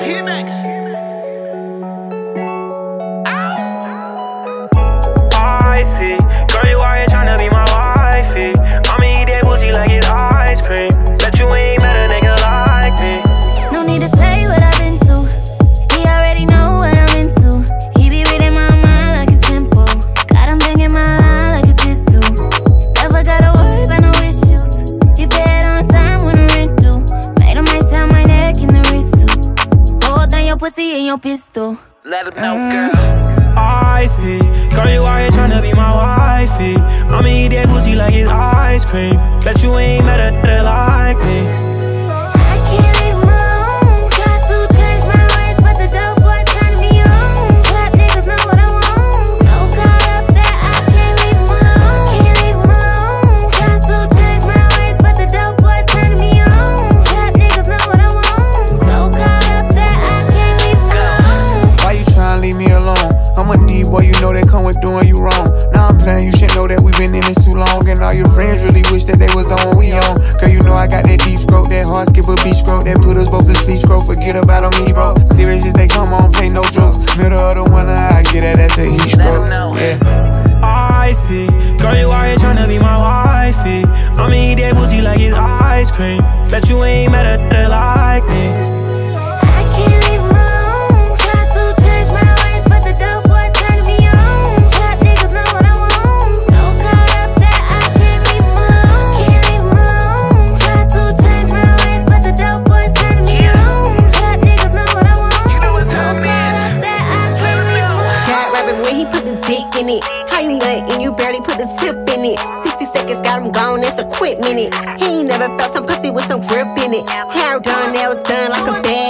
Hit. I see. Your pistol. Let him know, uh. girl. I see. Girl, you out here tryna be my wifey. I'ma eat that pussy like it's ice cream. Bet you ain't met a nigga like me. With doing you wrong. Now I'm playing, you should know that we've been in this too long. And all your friends really wish that they was on what we on. Girl, you know I got that deep stroke, that hard skip a beach stroke, that put us both to sleep stroke. Forget about on me, bro. Serious as they come on, play no jokes. Middle of the winter, I get that, that's a heat stroke. him know. Yeah. I see. Girl, you out here tryna be my wifey. I'ma eat that pussy like it's ice cream. Bet you ain't met a nigga like me. He put the dick in it. How you nut and you barely put the tip in it? 60 seconds got him gone, that's a quick minute. He ain't never felt some pussy with some grip in it. Hair done, nails done like a bad